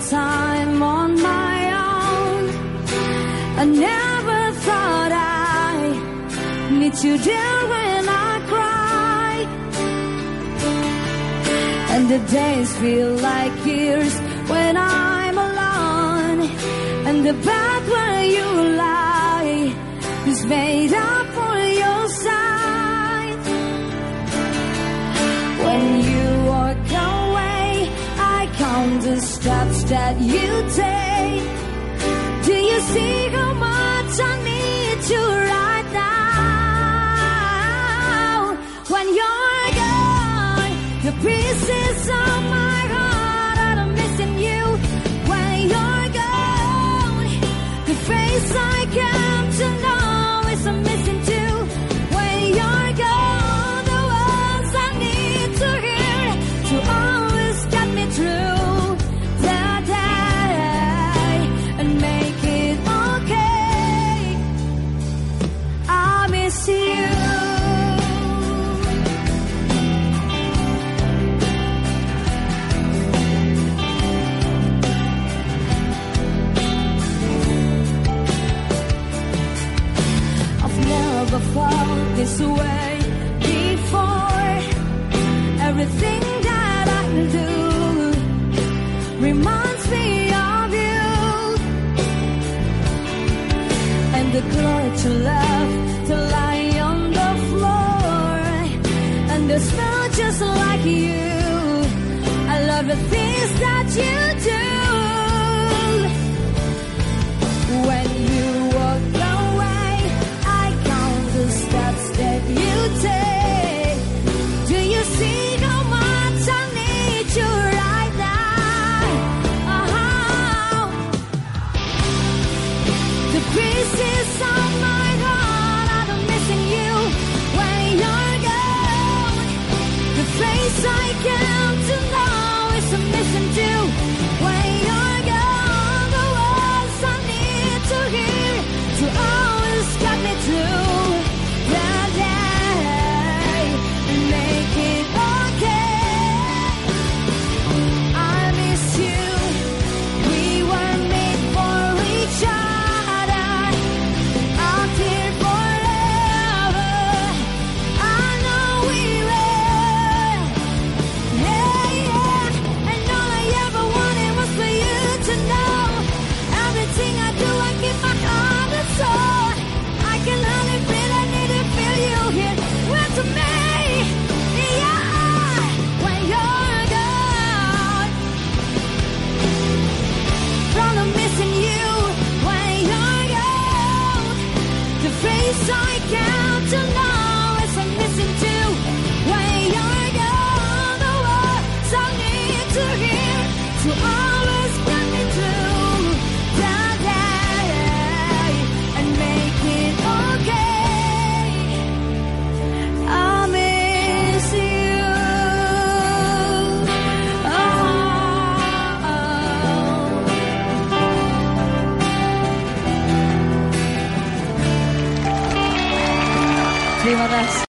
time on my own. I never thought I need you there when I cry. And the days feel like years when I'm alone. And the bed where you lie is made up the steps that you take. Do you see how much I need you right now? When you're gone, the pieces of my heart are missing you. When you're gone, the face I came before. Everything that I do reminds me of you. And the to lie on the floor. And the smell just like you. I love the things that you do. I came to know is a missing too. I can.